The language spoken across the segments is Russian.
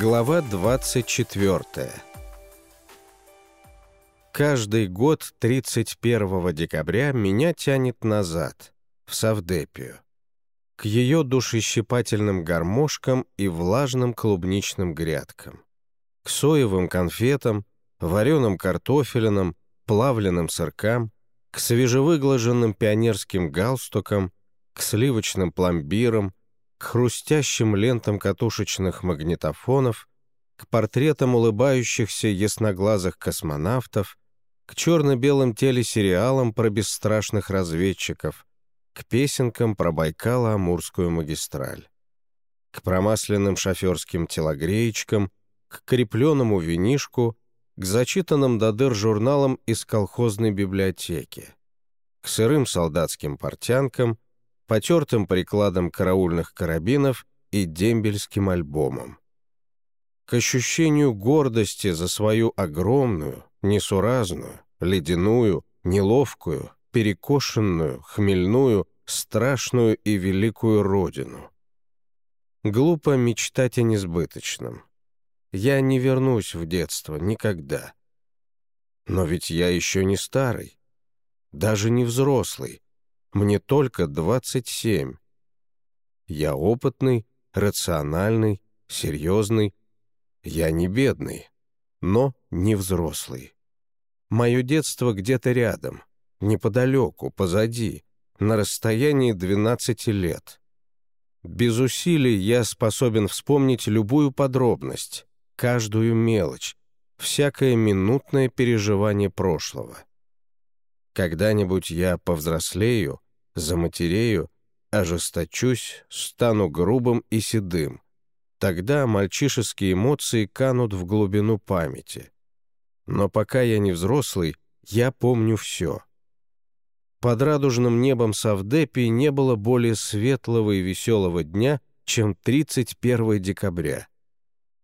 Глава 24 Каждый год 31 декабря меня тянет назад, в Савдепию, к ее душещипательным гармошкам и влажным клубничным грядкам, к соевым конфетам, вареным картофелинам, плавленным сыркам, к свежевыглаженным пионерским галстукам, к сливочным пломбирам, к хрустящим лентам катушечных магнитофонов, к портретам улыбающихся ясноглазых космонавтов, к черно-белым телесериалам про бесстрашных разведчиков, к песенкам про Байкало-Амурскую магистраль, к промасленным шоферским телогреечкам, к крепленному винишку, к зачитанным до дыр журналам из колхозной библиотеки, к сырым солдатским портянкам, потертым прикладом караульных карабинов и дембельским альбомом. К ощущению гордости за свою огромную, несуразную, ледяную, неловкую, перекошенную, хмельную, страшную и великую родину. Глупо мечтать о несбыточном. Я не вернусь в детство никогда. Но ведь я еще не старый, даже не взрослый, мне только 27. Я опытный, рациональный, серьезный. Я не бедный, но не взрослый. Мое детство где-то рядом, неподалеку, позади, на расстоянии 12 лет. Без усилий я способен вспомнить любую подробность, каждую мелочь, всякое минутное переживание прошлого. Когда-нибудь я повзрослею, заматерею, ожесточусь, стану грубым и седым. Тогда мальчишеские эмоции канут в глубину памяти. Но пока я не взрослый, я помню все. Под радужным небом Савдепи не было более светлого и веселого дня, чем 31 декабря.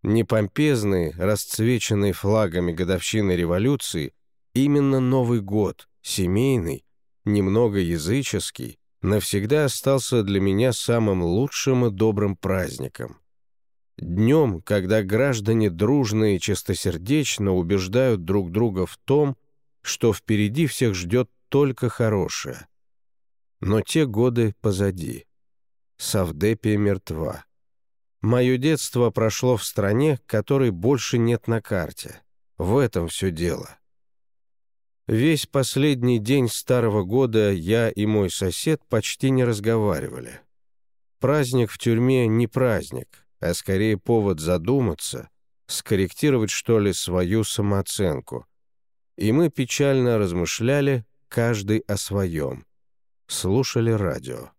Непомпезный, расцвеченный флагами годовщины революции, именно Новый год, семейный, немного языческий, навсегда остался для меня самым лучшим и добрым праздником. Днем, когда граждане дружно и чистосердечно убеждают друг друга в том, что впереди всех ждет только хорошее. Но те годы позади. Савдепия мертва. Мое детство прошло в стране, которой больше нет на карте. В этом все дело. Весь последний день старого года я и мой сосед почти не разговаривали. Праздник в тюрьме не праздник, а скорее повод задуматься, скорректировать, что ли, свою самооценку. И мы печально размышляли, каждый о своем. Слушали радио.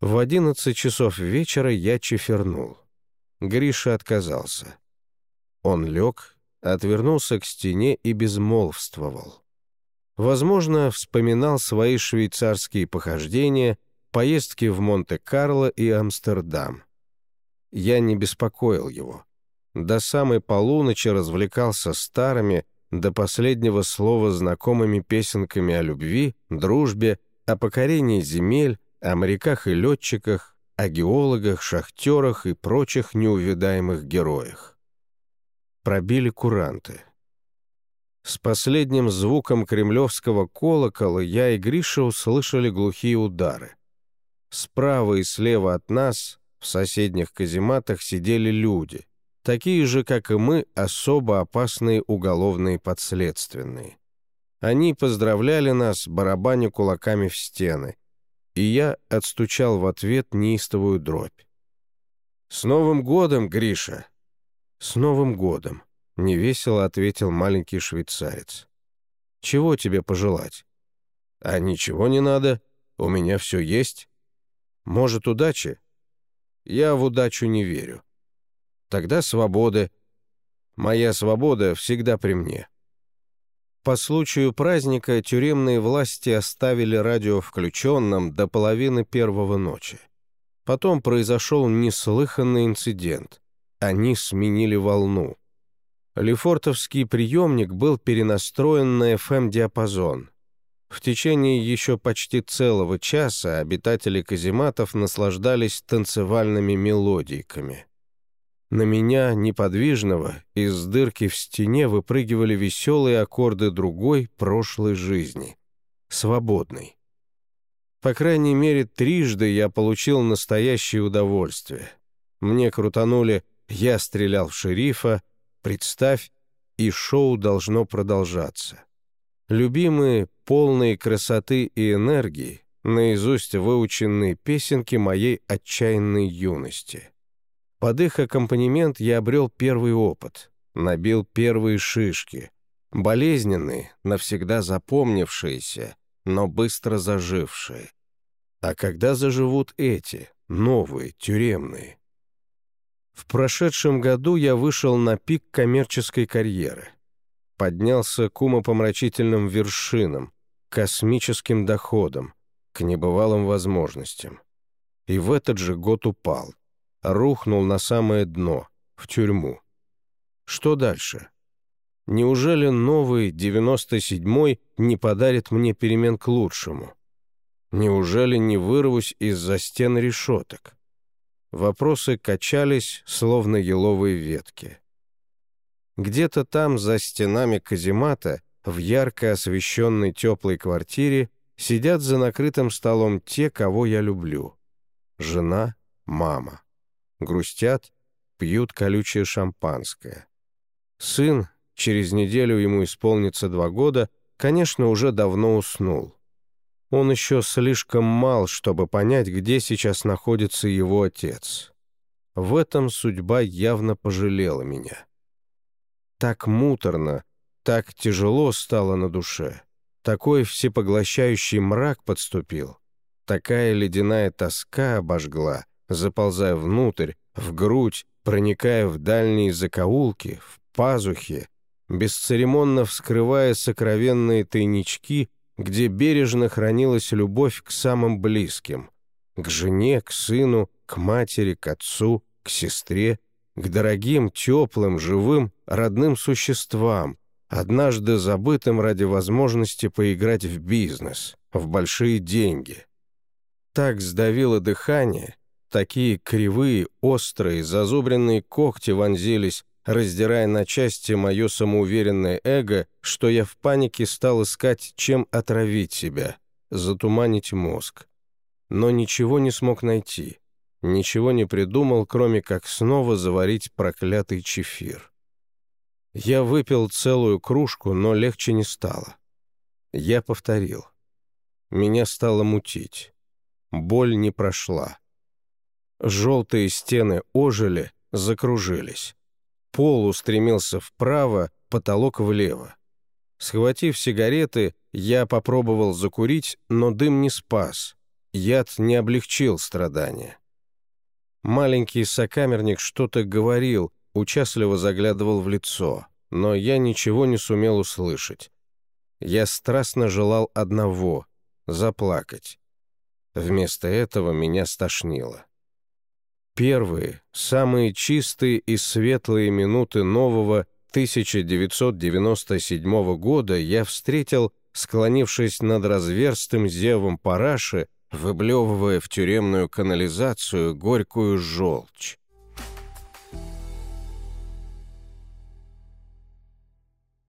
В одиннадцать часов вечера я чефернул. Гриша отказался. Он лег, отвернулся к стене и безмолвствовал. Возможно, вспоминал свои швейцарские похождения, поездки в Монте-Карло и Амстердам. Я не беспокоил его. До самой полуночи развлекался старыми, до последнего слова знакомыми песенками о любви, дружбе, о покорении земель, о моряках и летчиках, о геологах, шахтерах и прочих неувидаемых героях пробили куранты. С последним звуком кремлевского колокола я и Гриша услышали глухие удары. Справа и слева от нас, в соседних казематах, сидели люди, такие же, как и мы, особо опасные уголовные подследственные. Они поздравляли нас, барабаня кулаками в стены, и я отстучал в ответ неистовую дробь. «С Новым годом, Гриша!» «С Новым годом!» — невесело ответил маленький швейцарец. «Чего тебе пожелать?» «А ничего не надо. У меня все есть. Может, удачи?» «Я в удачу не верю. Тогда свободы. Моя свобода всегда при мне». По случаю праздника тюремные власти оставили радио включенным до половины первого ночи. Потом произошел неслыханный инцидент — они сменили волну. Лефортовский приемник был перенастроен на FM-диапазон. В течение еще почти целого часа обитатели казематов наслаждались танцевальными мелодийками. На меня, неподвижного, из дырки в стене выпрыгивали веселые аккорды другой, прошлой жизни. Свободной. По крайней мере, трижды я получил настоящее удовольствие. Мне крутанули «Я стрелял в шерифа», «Представь», и шоу должно продолжаться. Любимые, полные красоты и энергии, наизусть выученные песенки моей отчаянной юности. Под их аккомпанемент я обрел первый опыт, набил первые шишки, болезненные, навсегда запомнившиеся, но быстро зажившие. А когда заживут эти, новые, тюремные? В прошедшем году я вышел на пик коммерческой карьеры. Поднялся к умопомрачительным вершинам, космическим доходам, к небывалым возможностям. И в этот же год упал. Рухнул на самое дно, в тюрьму. Что дальше? Неужели новый 97-й не подарит мне перемен к лучшему? Неужели не вырвусь из-за стен решеток? Вопросы качались, словно еловые ветки. Где-то там, за стенами каземата, в ярко освещенной теплой квартире, сидят за накрытым столом те, кого я люблю. Жена, мама. Грустят, пьют колючее шампанское. Сын, через неделю ему исполнится два года, конечно, уже давно уснул. Он еще слишком мал, чтобы понять, где сейчас находится его отец. В этом судьба явно пожалела меня. Так муторно, так тяжело стало на душе. Такой всепоглощающий мрак подступил. Такая ледяная тоска обожгла, заползая внутрь, в грудь, проникая в дальние закоулки, в пазухи, бесцеремонно вскрывая сокровенные тайнички, где бережно хранилась любовь к самым близким, к жене, к сыну, к матери, к отцу, к сестре, к дорогим, теплым, живым, родным существам, однажды забытым ради возможности поиграть в бизнес, в большие деньги. Так сдавило дыхание, такие кривые, острые, зазубренные когти вонзились раздирая на части мое самоуверенное эго, что я в панике стал искать, чем отравить себя, затуманить мозг. Но ничего не смог найти, ничего не придумал, кроме как снова заварить проклятый чефир. Я выпил целую кружку, но легче не стало. Я повторил. Меня стало мутить. Боль не прошла. Желтые стены ожили, закружились. Пол устремился вправо, потолок влево. Схватив сигареты, я попробовал закурить, но дым не спас. Яд не облегчил страдания. Маленький сокамерник что-то говорил, участливо заглядывал в лицо, но я ничего не сумел услышать. Я страстно желал одного — заплакать. Вместо этого меня стошнило. Первые, самые чистые и светлые минуты нового 1997 года я встретил, склонившись над разверстым зевом параши, выблевывая в тюремную канализацию горькую желчь.